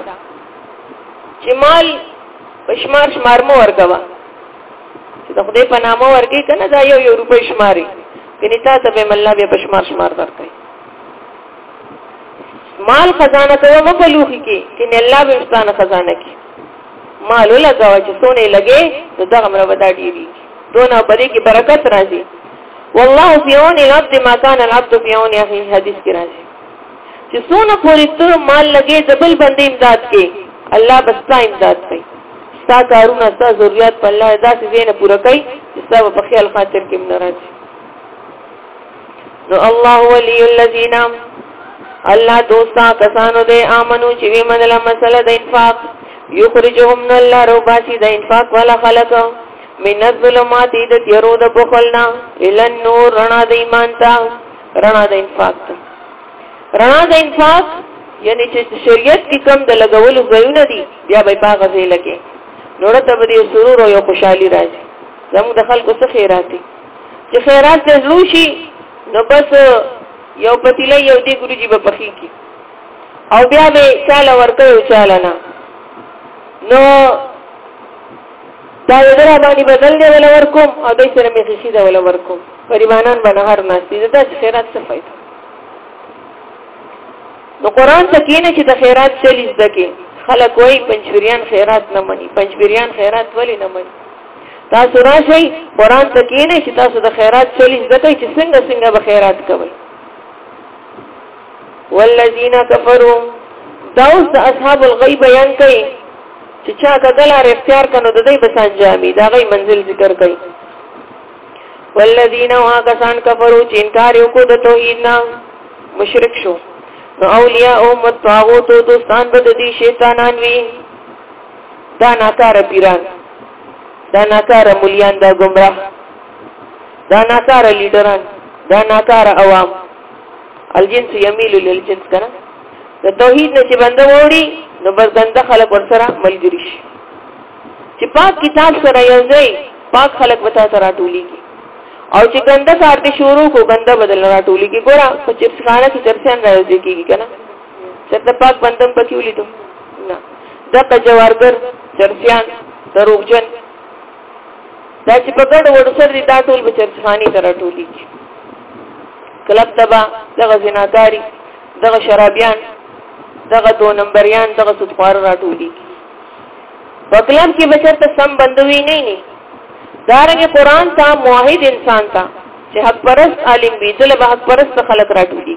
چې مال پښمار شمار مو ورکوا چې د خدای په نامه ورګي کنه دا یو یو روپۍ شماري کني تا ته به مله به پښمار شمار درکې مال خزانه ته مو په لوخي کې کینه الله به انسان خزانه کې مال لګاو چې سونه لګي نو دغه مر ودا ډیری دونه بری کې برکت راځي والله في عون العبد ما كان العبد في عون اخي حدیث کې راځي چې سونه پوری ته مال لګي دبل باندې امداد کې الله بس تا امداد کوي ستا کارونه ستا ضرورت په الله داسې زینه پوره کوي چې ستا په خیال خاطر کې نه راځي نو الله ولی الذین الله دوستا کسانو دې امنو چې وی منله مسله د انفاق یخرجهم من الله رباسی د انفاق ولا خلق من الظلمات د تیرو د بخلنا ال النور رڼا د ایمان تا رڼا د انفاق تا رڼا د انفاق یعنی چې شریعت کې کم د لګولو ځایونه دي بیا به پاغه ځای لګي نور ته به سرور او خوشحالي راځي زموږ د خلکو څخه راځي چې خیرات ته زلو شي نو بس یو پتیله یو دی ګروجی به پخې کی او بیا به چاله ورکه او چاله نه نو دا یدر باندې بدل دی ولا ورکوم او دې سره مې خشي دا ولا ورکوم غریبانان باندې هر ناشتي دا چې خیرات څه فائدہ نو قران ته کینه چې د خیرات چلیز دکې خلک وای پنځبریان خیرات نه مني پنځبریان خیرات ولی نه مني تاسو راشئ قران ته کینئ چې تاسو د خیرات چلی زده کړئ چې څنګه څنګه به خیرات کوئ والذین کفروا داوس د اصحاب الغیب بیان کوي چې چا کدل ار اختیار کنو د دې بسان جامي دا غي منزل ذکر کوي والذین وا کسان کفروا چې انکار یو کو د توحید نه مشرک شو نو اولیاء او متواغوتو دوستان به د دې شیطانان وی دا ناکار پیران دا ناکار مليان دا گمراه دا ناکار لیډران دا ناکار عوام الجنس يميل للجنس کنه د توحید نه چې بنده ووري نو بس ګنده خلک ورسره ملګری شي چې پاک کتاب سره یو ځای پاک خلک وتا سره ټولېږي او چې ګنده کار دې شروع کو ګنده بدل را ټولېږي ګوره په چرسخانه کې چرسان راځي کېږي کنه چې ته پاک بندم پکې ولیدو نه دغه جوارګر چرسیان دروغجن دا چې په ګډ وډ سره دا ټول به چرسخانی تر ټولي کلب تبا دغه زناکاری دغه شرابیان دغه دو نمبریان دغه سودخوار را ټولي په کلب کې بچر ته سم بندوي نه نه دارنګ قران ته موحد انسان ته چې حق پرست عالم وي دله به حق پرست خلق را ټولي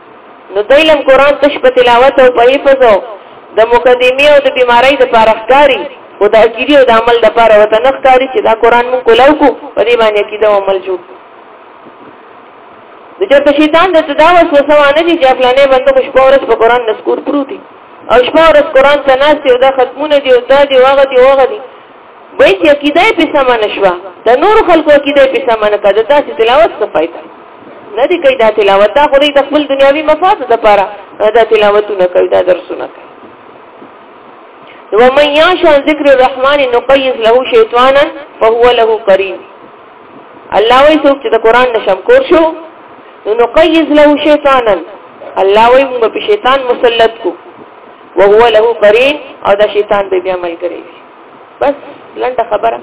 نو دایلم قران تش په تلاوت او په حفظ او د مقدمه او د بیماری د پارخکاری او د عقیده او د عمل د پاره وته نخکاری چې دا قران مونږ کولاو کو په دې باندې عقیده او عمل جوړ د چرته شیطان د تداوس وسوانه دي چې فلانه بنده خوش پورس په قران نذکور پروتي او شپه ورځ قران ته ناس دی او دا ختمونه دی او دا دی واغه دی واغه دی وای چې عقیده په سم نه شو د نور خلکو عقیده په سم نه کړه دا چې تلاوت څه فائدہ نه دی کوي دا تلاوت دا خو د خپل دنیوي مفاد لپاره دا تلاوتونه کوي دا درسونه کوي ومن يعش عن ذكر الرحمن نقيض له شيطانا فهو له قرين الله وی څوک چې د قران نشم کور شو نو نقيض له شيطانا الله وی موږ په شیطان مسلط کو وهو له قرين او دا شیطان به بیا ملګری بس لنډه خبره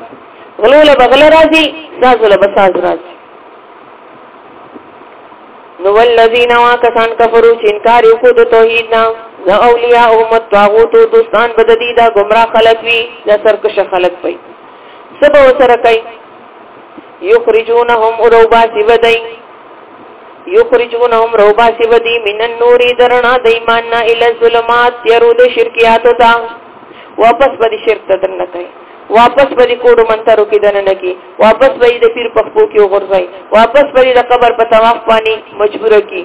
غلو له بغل راځي ساز له بساز راځي نو والذین واکسان کفرو چې انکار وکړو د توحید نه نو اولیاء او متواغوت او دوستان بددی دا گمراه خلق وی دا سرکش خلق پي سبا وسره کوي یخرجونهم روبا سی ودای یخرجونهم روبا سی ودی من النور درنا د ایمان نه ال ظلمات يرود شرکیات تا واپس به دې شرک ته دننه کوي واپس به دې کوډو منترو کې دننه کوي واپس به دې پیر په خپو کې وغورځي واپس به دې د قبر په طواف باندې مجبور کی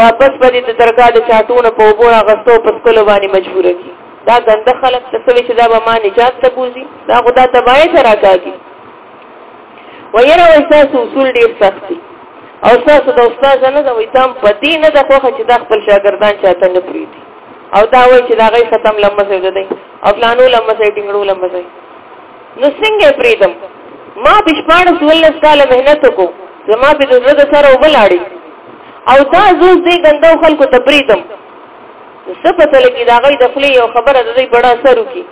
واپس به دې د درګاه د چاټونو په وبو راغستو په سکول باندې مجبور کی دا ګنده خلک څه وی چې دا به ما نجات ته بوزي دا خدا تبای سره راکاږي ویره وساس اصول ډیر سخت دي او تاسو د استاد نه دا وې تام پتی نه د خوخه چې د خپل شاګردان چاته نه پریدي او دا وای چې دا غي ختم لمبه سي دی او پلانو لمبه سي ټینګړو لمبه سي نو څنګه پریدم ما بشپاړ سولس کال مهنت وکړو زما په ضرورت سره وبلاړی او دا زوز دې ګندو خلکو ته پریدم سپته لګي دا غي د خلی یو خبره د دې بڑا اثر وکي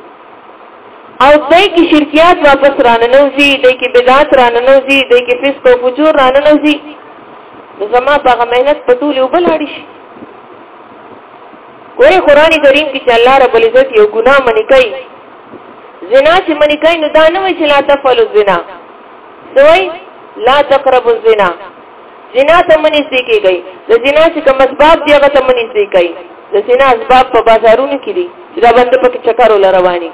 او دای کی شرکیات واپس راننوزی دای کی بدعات راننوزی دای کی فسق او فجور راننوزی زما په مهنت پټول وبلاړی شي ګوري قران کریم کې چې الله رب العزت یو ګناه منی کوي زنا چې منی کوي نو دا نه وایي چې لا تفعلوا الزنا سوي لا تقربوا الزنا زنا ته منی سي کېږي د زنا چې کوم اسباب دی هغه ته منی سي کوي د زنا اسباب په بازارونو کې دي چې دا بند پکې چکر ولرواني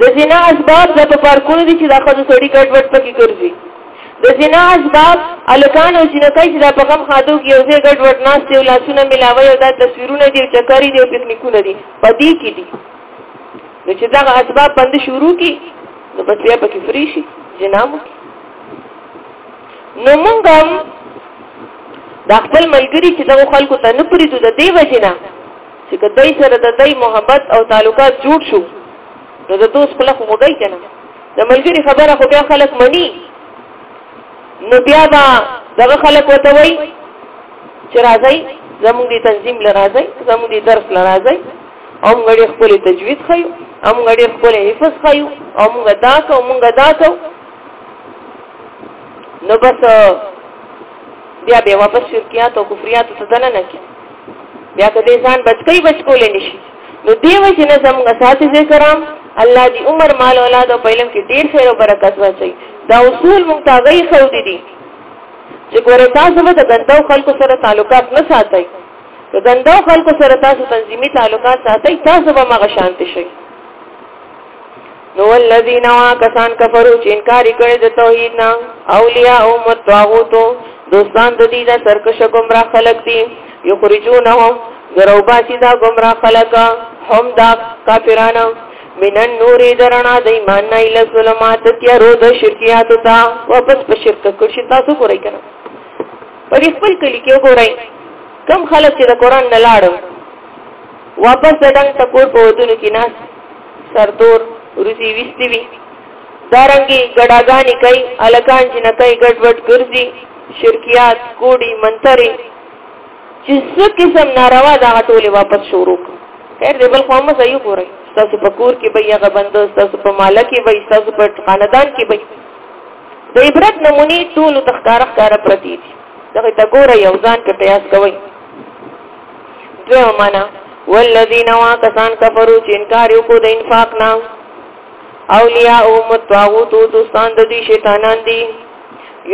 د زنا اسباب د په پارکونو دي چې دا خو سړی کټ وټ پکې ګرځي د زنا اسباب، هلکان او جینکۍ چې دا په غم ښادو کې یو ځای ګډ وډ ناست دي او لاسونه ملاوي او دا تصویرونه دي او چکري دي او پکنیکونه دي په دې کې دي نو چې دغه اسباب بند شروع کی نو بس بیا پکې فری شي جنام نو موږ هم د خپل ملګری چې دغه خلکو ته نه پریدو د دی وجنه چې کدی سره د دای محبت او تعلقات جوړ شو نو د دوست خپل خو غوډای کنه د ملګری خبره خو بیا خلک مني نو بیا به دغه خلک وته وای چې راځي زموږ دی تنظیم لراځي زموږ دی درس لراځي او موږ خپل تجوید خایو او موږ خپل حفظ خایو او موږ دا کو موږ دا کو نو بس بیا به واپس شرکیات او کفریات ته دننه کی بیا که دې ځان بچکی بچکول نشي نو دی وجه نه زموږ اساتذه کرام الله دې عمر مال اولاد او پهلم کې ډیر خیر او برکت واچي دا اصول مونږ ته غي خو دي دي چې ګوره تاسو به د ګندو خلکو سره تعلقات نه ساتي د ګندو خلکو سره تاسو تنظیمي تعلقات ساتي تاسو به مغه شانت شي نو الذين واکسان کفرو چې انکار کړي د توحید نه اولیاء او متواغوتو دوستان د دې د سرکش گمراه خلق دي یخرجونهم دروباسی دا گمراه خلق هم دا کافرانو من النور درنا د ایمان نه اله ظلمات تیارو د شرکیات تا واپس په شرک کړ شي تاسو ګورئ کنه په خپل کلی کې ګورئ کم خلک چې د قران نه لاړو واپس دنګ تکور په ودونو کې ناس سرتور روزي وستي وي دارنګي ګډاګانی کوي الکان چې نه کوي ګډوډ ګرځي شرکیات کوډي منتري چې څه قسم ناروا دا ټوله واپس شروع خیر دې بل قوم صحیح ګوري تاسو په کور کې به یا غبند تاسو په مال کې به تاسو په خاندان کې به د عبرت نمونی ټول تخکار خکار پرتی دي دغه تا ګوره یو ځان کې قیاس کوي دوه معنا والذین وا کسان کفرو چې انکار یو کو د انفاق نه اولیاء او متواغوت او دوستان د دې شیطانان دي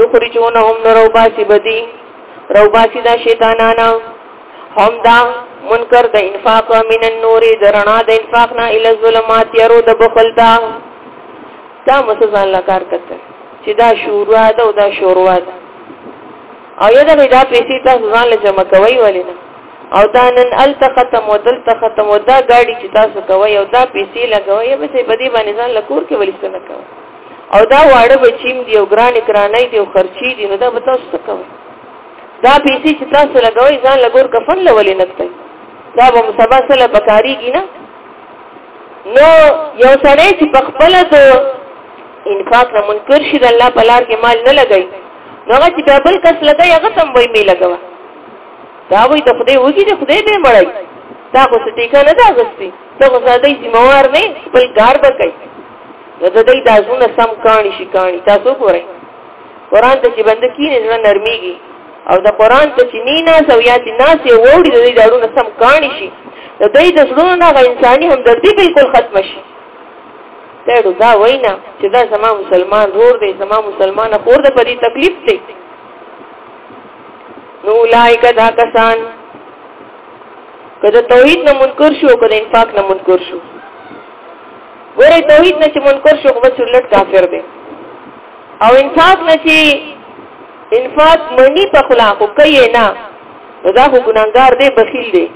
یخرجونهم نروباسی بدی روباسی دا شیطانانا هم دا منکر د انفاق من النور درنا د انفاق نه ال ظلمات یرو د بخل دا دا مسزان لکار کته چې دا شوروا ده او دا شوروا ده او یاده وی دا پیسې تاسو ځان له جمع کوي ولې نه او دا نن ال ختم او دل ختم او دا گاډي چې تاسو کوي او دا پیسې لګوي به سي بدی باندې ځان لکور کې ولې څه نه کوي او دا واړه بچیم دی او ګران کرانای دی او خرچي دی نو دا به تاسو څه کوي دا پیسې چې تاسو لګوي ځان لګور کفن لولې نه کوي دا به مسبا سره بکاریږي نه نو یو سړی چې په خپل د انفاق نه منکر شي د الله په لار کې مال نه لګي هغه چې بابل کس لګي هغه تم وای می لګوا دا وای د خدای وږي د خدای به مړای دا خو څه ټیکا نه دا غستی ته خو زادای ذمہوار نه خپل کار به کوي نو د دې دازونه سم کانی شي کانی تاسو ګورئ قران ته چې بند کینې ځنه نرميږي او د قران ته چې نه نه سو یا چې نه سي ووري د دې دازونه سم کانی شي د دې د زړونو نه انساني همدردي بالکل ختم شي تړو دا وینا چې دا زما مسلمان رور دی زما مسلمان خور ده په دې تکلیف دی نو لایک دا کسان کله توحید نه منکر شو کله انفاق نه منکر شو ګوره توحید نه چې منکر شو خو چورلټ کافر دی او انفاق نه چې انفاق منی په خلاف کوي نه دا خو ګناګار دی بخیل دی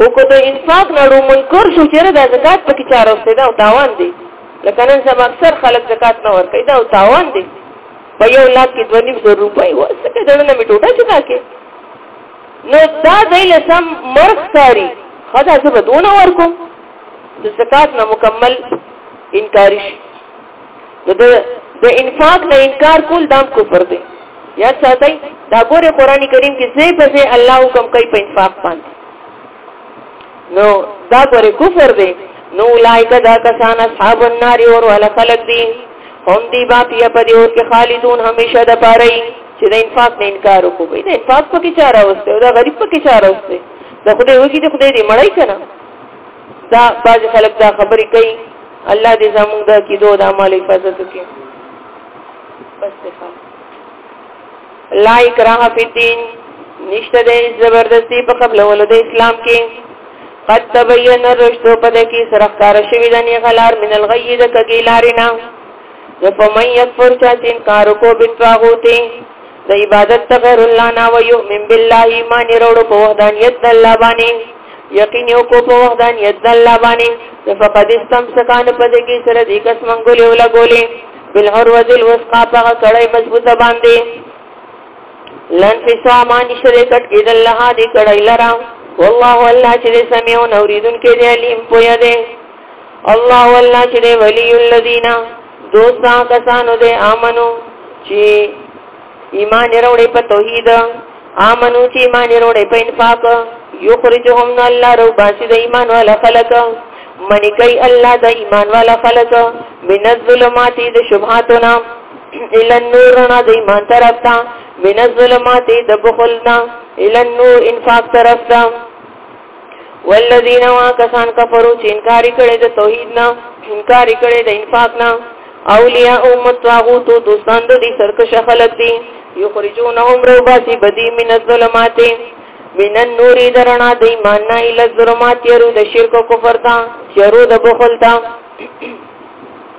او که د انفاق نه ډو منکر شو چې دا زکات پکې چا راوستي دا تاوان دی لکه نن سبا اکثر خلک زکات نه ورکوي دا تاوان دی په یو لاک کې 2.5 روپۍ وسکه دنه می ټوټه چتا کې نو دا دایله سم مرخ ساری خدا زه بدون ورکو د زکات نه مکمل انکار شي نو د د انفاق نه انکار کول دام کفر دی یا ساتي دا ګوره قران کریم کې زی په زی الله حکم کوي په انفاق باندې نو دا ګوره کفر دی نو لایک دا کسان اصحاب النار اور ولا خلق دي هم دی با پیا په دې اور کې خالدون همیشه د پاره چې د انفاق نه انکار وکړي د انفاق په کې چاره وسته او دا غریب په کې چاره وسته د خدای وږي د خدای دې مړای کنه دا باج خلک دا خبرې کوي الله دې زموږ د کیدو د اعمال حفاظت وکړي بس تفهم لا اکراه فی الدین نشته د زبردستی په قبل ول د اسلام کې قد تبین الرشد په د کې سرخکار شوی د نه غلار من الغی د کګی لارینا نو په مې یکفر چا چې انکار کو بتواغوته د عبادت غیر الله نا و یؤمن بالله ایمان وروړو په وحدانیت د الله باندې یقین یو کو په وحدانیت د الله باندې فقد استمسکان په دې کې سره دې کس منګولې ولا ګولې بل هر وذل وسقا په کړای مضبوطه باندې لن فی سامان شری کټ کې د الله دې کړای لرا والله الله چې سميع او اوریدون کې دې علیم پویا دې الله والله چې ولی الذین دوستا کسانو دې امنو چې ایمان وروړي په توحید امنو چې ایمان وروړي په انفاق یخرجهم نو الله رو باسی د ایمان والا خلق منی کوي الله د ایمان والا خلق من الظلمات د شبهاتنا الى النور نه د ایمان طرف ته من الظلمات د بخلنا الى النور انفاق طرف ته والذین واکسان کفرو چې انکار کړي د توحید نه انکار کړي د انفاق نه اولیاء ام الطاغوت دوستان د دې سرکش خلق دي یخرجونهم روباسی بدی من الظلمات من النور درنا د ایمان نه ال الظلمات یرو د شرک او کفر تا یرو د بخل تا